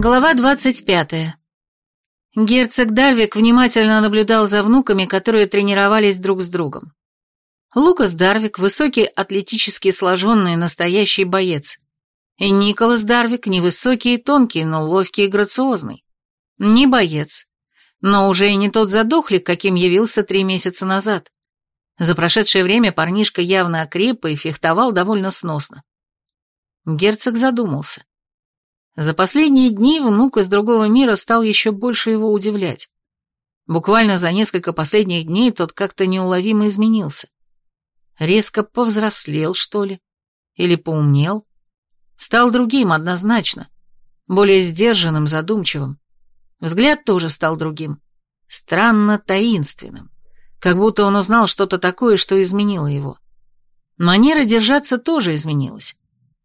Глава 25. Герцог Дарвик внимательно наблюдал за внуками, которые тренировались друг с другом. Лукас Дарвик – высокий, атлетически сложенный, настоящий боец. И Николас Дарвик – невысокий, тонкий, но ловкий и грациозный. Не боец, но уже и не тот задохлик, каким явился три месяца назад. За прошедшее время парнишка явно окреп и фехтовал довольно сносно. Герцог задумался. За последние дни внук из другого мира стал еще больше его удивлять. Буквально за несколько последних дней тот как-то неуловимо изменился. Резко повзрослел, что ли? Или поумнел? Стал другим, однозначно. Более сдержанным, задумчивым. Взгляд тоже стал другим. Странно таинственным. Как будто он узнал что-то такое, что изменило его. Манера держаться тоже изменилась.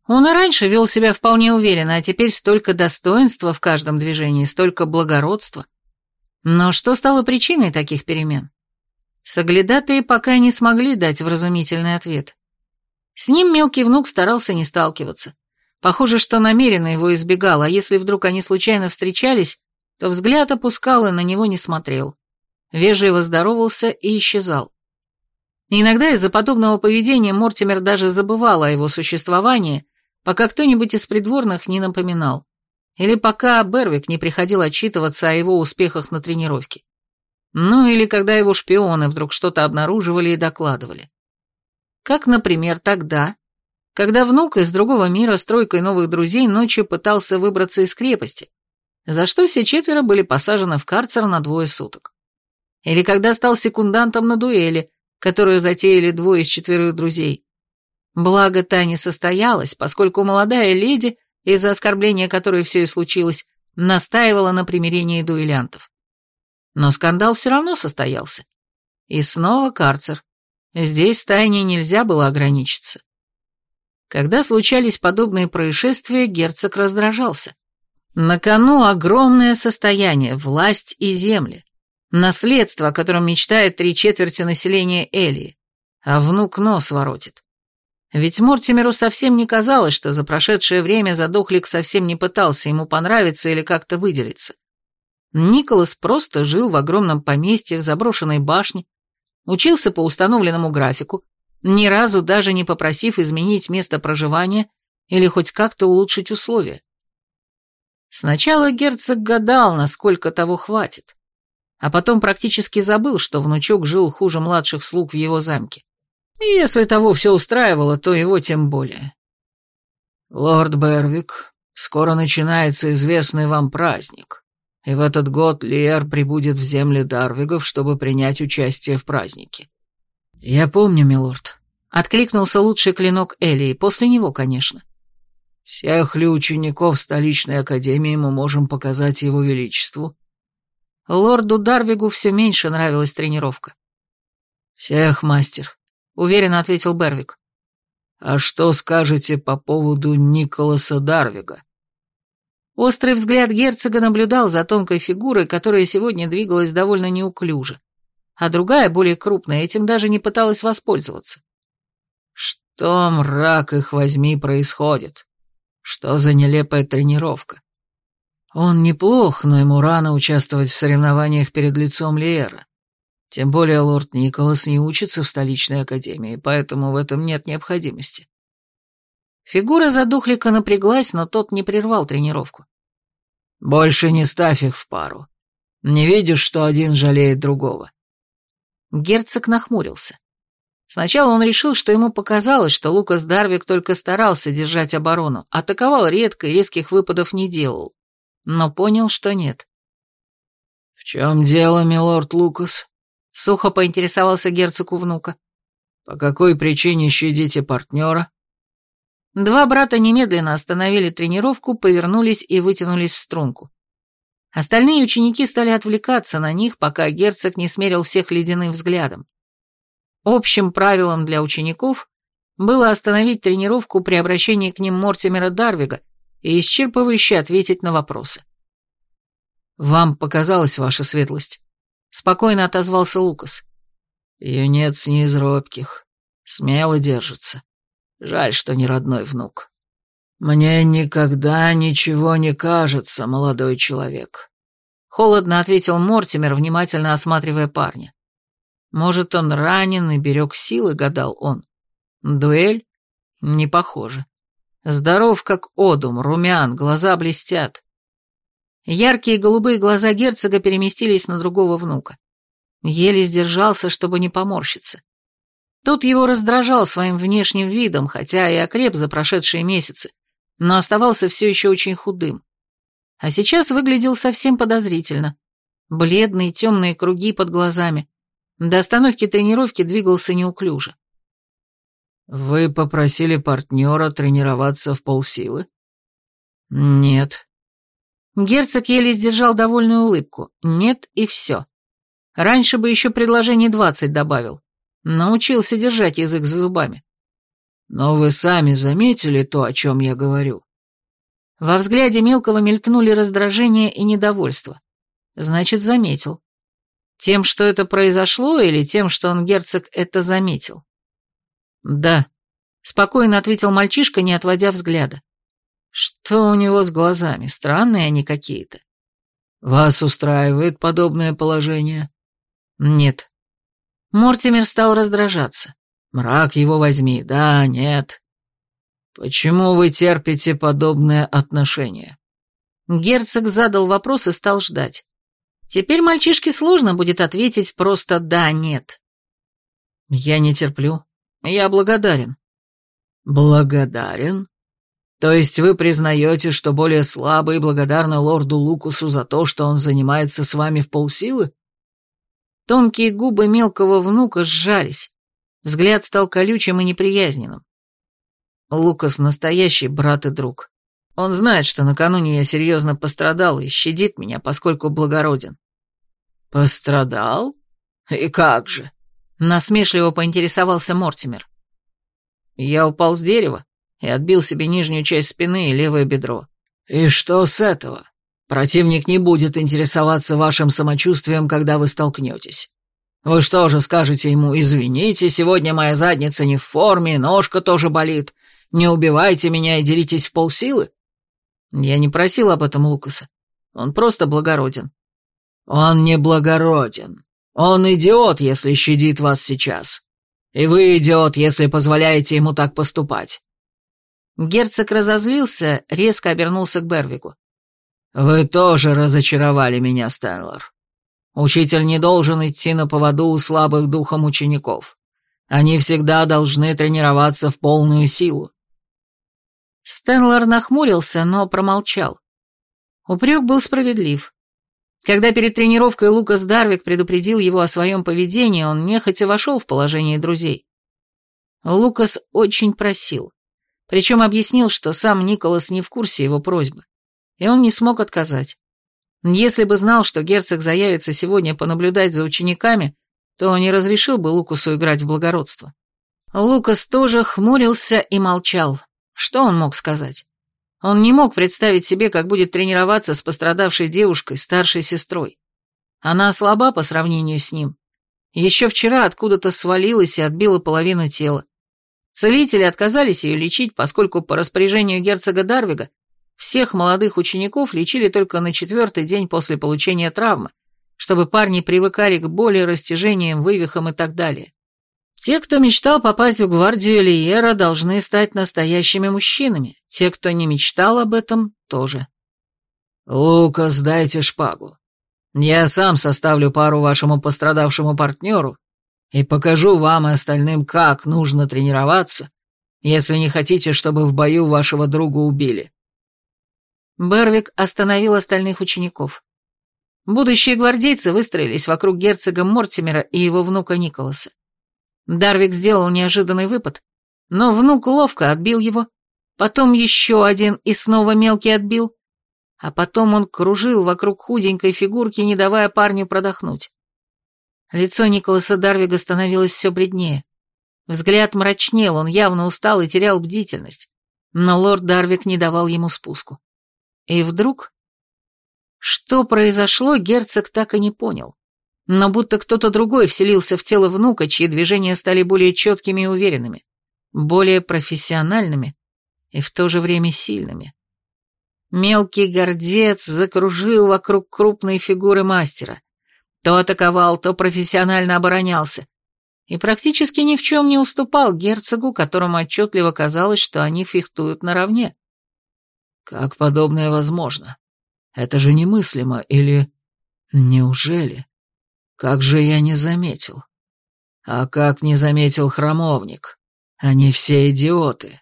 Он и раньше вел себя вполне уверенно, а теперь столько достоинства в каждом движении, столько благородства. Но что стало причиной таких перемен? Соглядатые пока не смогли дать вразумительный ответ. С ним мелкий внук старался не сталкиваться. Похоже, что намеренно его избегал, а если вдруг они случайно встречались, то взгляд опускал и на него не смотрел. Вежливо здоровался и исчезал. Иногда из-за подобного поведения Мортимер даже забывал о его существовании, пока кто-нибудь из придворных не напоминал, или пока Бервик не приходил отчитываться о его успехах на тренировке. Ну или когда его шпионы вдруг что-то обнаруживали и докладывали. Как, например, тогда, когда внук из другого мира с тройкой новых друзей ночью пытался выбраться из крепости, за что все четверо были посажены в карцер на двое суток. Или когда стал секундантом на дуэли, которую затеяли двое из четверых друзей, Благо, та не состоялась, поскольку молодая леди, из-за оскорбления которой все и случилось, настаивала на примирении дуэлянтов. Но скандал все равно состоялся. И снова карцер. Здесь с тайней нельзя было ограничиться. Когда случались подобные происшествия, герцог раздражался. На кону огромное состояние, власть и земли. Наследство, о котором мечтает три четверти населения Элии. А внук нос воротит. Ведь Мортимеру совсем не казалось, что за прошедшее время задохлик совсем не пытался ему понравиться или как-то выделиться. Николас просто жил в огромном поместье в заброшенной башне, учился по установленному графику, ни разу даже не попросив изменить место проживания или хоть как-то улучшить условия. Сначала герцог гадал, насколько того хватит, а потом практически забыл, что внучок жил хуже младших слуг в его замке. Если того все устраивало, то его тем более. «Лорд Бервик, скоро начинается известный вам праздник, и в этот год Лиер прибудет в земли Дарвигов, чтобы принять участие в празднике». «Я помню, милорд», — откликнулся лучший клинок Элии, после него, конечно. «Всех ли учеников столичной академии мы можем показать его величеству?» Лорду Дарвигу все меньше нравилась тренировка. «Всех, мастер», — уверенно ответил Бервик. «А что скажете по поводу Николаса Дарвига?» Острый взгляд герцога наблюдал за тонкой фигурой, которая сегодня двигалась довольно неуклюже, а другая, более крупная, этим даже не пыталась воспользоваться. «Что, мрак их возьми, происходит? Что за нелепая тренировка?» Он неплох, но ему рано участвовать в соревнованиях перед лицом Лиера. Тем более лорд Николас не учится в столичной академии, поэтому в этом нет необходимости. Фигура задухлика напряглась, но тот не прервал тренировку. «Больше не ставь их в пару. Не видишь, что один жалеет другого?» Герцог нахмурился. Сначала он решил, что ему показалось, что Лукас Дарвик только старался держать оборону, атаковал редко и резких выпадов не делал, но понял, что нет. «В чем дело, милорд Лукас?» Сухо поинтересовался герцог у внука. «По какой причине щадите партнера?» Два брата немедленно остановили тренировку, повернулись и вытянулись в струнку. Остальные ученики стали отвлекаться на них, пока герцог не смерил всех ледяным взглядом. Общим правилом для учеников было остановить тренировку при обращении к ним Мортимера Дарвига и исчерпывающе ответить на вопросы. «Вам показалось, ваша светлость?» Спокойно отозвался Лукас. Юнец не из робких. Смело держится. Жаль, что не родной внук. «Мне никогда ничего не кажется, молодой человек», — холодно ответил Мортимер, внимательно осматривая парня. «Может, он ранен и берег силы», — гадал он. «Дуэль? Не похоже. Здоров, как одум, румян, глаза блестят». Яркие голубые глаза герцога переместились на другого внука. Еле сдержался, чтобы не поморщиться. Тут его раздражал своим внешним видом, хотя и окреп за прошедшие месяцы, но оставался все еще очень худым. А сейчас выглядел совсем подозрительно. Бледные темные круги под глазами. До остановки тренировки двигался неуклюже. «Вы попросили партнера тренироваться в полсилы?» «Нет». Герцог еле сдержал довольную улыбку. «Нет и все». Раньше бы еще предложение двадцать добавил. Научился держать язык за зубами. Но вы сами заметили то, о чем я говорю. Во взгляде мелкого мелькнули раздражение и недовольство. Значит, заметил. Тем, что это произошло, или тем, что он, герцог, это заметил? Да, спокойно ответил мальчишка, не отводя взгляда. Что у него с глазами? Странные они какие-то. Вас устраивает подобное положение? Нет. Мортимер стал раздражаться. Мрак его возьми, да, нет. Почему вы терпите подобное отношение? Герцог задал вопрос и стал ждать. Теперь мальчишке сложно будет ответить просто «да», «нет». Я не терплю. Я благодарен. Благодарен? То есть вы признаете, что более слабый и благодарны лорду Лукусу за то, что он занимается с вами в полсилы? Тонкие губы мелкого внука сжались. Взгляд стал колючим и неприязненным. Лукас настоящий брат и друг. Он знает, что накануне я серьезно пострадал и щадит меня, поскольку благороден. Пострадал? И как же? Насмешливо поинтересовался Мортимер. Я упал с дерева и отбил себе нижнюю часть спины и левое бедро. И что с этого? Противник не будет интересоваться вашим самочувствием, когда вы столкнетесь. Вы что же скажете ему, извините, сегодня моя задница не в форме, ножка тоже болит, не убивайте меня и деритесь в полсилы? Я не просил об этом Лукаса. Он просто благороден. Он не благороден. Он идиот, если щадит вас сейчас. И вы идиот, если позволяете ему так поступать. Герцог разозлился, резко обернулся к Бервику. «Вы тоже разочаровали меня, Стэнлор. Учитель не должен идти на поводу у слабых духом учеников. Они всегда должны тренироваться в полную силу». Стэнлор нахмурился, но промолчал. Упрек был справедлив. Когда перед тренировкой Лукас Дарвик предупредил его о своем поведении, он нехотя вошел в положение друзей. Лукас очень просил. Причем объяснил, что сам Николас не в курсе его просьбы и он не смог отказать. Если бы знал, что герцог заявится сегодня понаблюдать за учениками, то не разрешил бы Лукасу играть в благородство. Лукас тоже хмурился и молчал. Что он мог сказать? Он не мог представить себе, как будет тренироваться с пострадавшей девушкой, старшей сестрой. Она слаба по сравнению с ним. Еще вчера откуда-то свалилась и отбила половину тела. Целители отказались ее лечить, поскольку по распоряжению герцога Дарвига всех молодых учеников лечили только на четвертый день после получения травмы, чтобы парни привыкали к боли, растяжениям, вывихам и так далее. Те, кто мечтал попасть в гвардию Лиера, должны стать настоящими мужчинами. Те, кто не мечтал об этом, тоже. «Лукас, дайте шпагу. Я сам составлю пару вашему пострадавшему партнеру и покажу вам и остальным, как нужно тренироваться, если не хотите, чтобы в бою вашего друга убили». Бервик остановил остальных учеников. Будущие гвардейцы выстроились вокруг герцога Мортимера и его внука Николаса. Дарвик сделал неожиданный выпад, но внук ловко отбил его, потом еще один и снова мелкий отбил, а потом он кружил вокруг худенькой фигурки, не давая парню продохнуть. Лицо Николаса Дарвига становилось все бледнее. Взгляд мрачнел, он явно устал и терял бдительность, но лорд Дарвик не давал ему спуску. И вдруг... Что произошло, герцог так и не понял. Но будто кто-то другой вселился в тело внука, чьи движения стали более четкими и уверенными, более профессиональными и в то же время сильными. Мелкий гордец закружил вокруг крупной фигуры мастера. То атаковал, то профессионально оборонялся. И практически ни в чем не уступал герцогу, которому отчетливо казалось, что они фехтуют наравне. Как подобное возможно? Это же немыслимо, или... Неужели? Как же я не заметил? А как не заметил храмовник? Они все идиоты.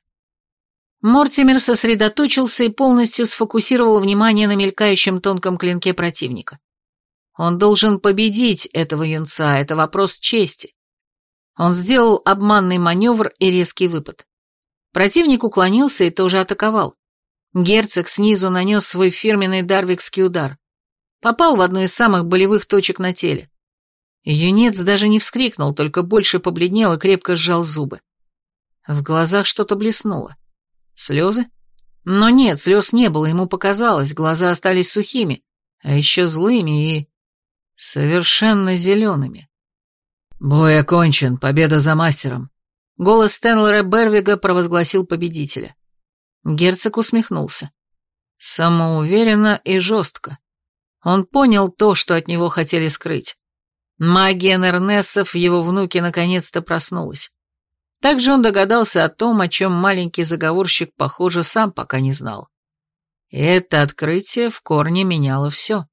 Мортимер сосредоточился и полностью сфокусировал внимание на мелькающем тонком клинке противника. Он должен победить этого юнца, это вопрос чести. Он сделал обманный маневр и резкий выпад. Противник уклонился и тоже атаковал. Герцог снизу нанес свой фирменный дарвикский удар. Попал в одну из самых болевых точек на теле. Юнец даже не вскрикнул, только больше побледнел и крепко сжал зубы. В глазах что-то блеснуло. Слезы? Но нет, слез не было, ему показалось, глаза остались сухими, а еще злыми и... совершенно зелеными. «Бой окончен, победа за мастером», — голос Стэнлера Бервига провозгласил победителя. Герцог усмехнулся. Самоуверенно и жестко. Он понял то, что от него хотели скрыть. Магия Нернессов в его внуке наконец-то проснулась. Также он догадался о том, о чем маленький заговорщик, похоже, сам пока не знал. Это открытие в корне меняло все.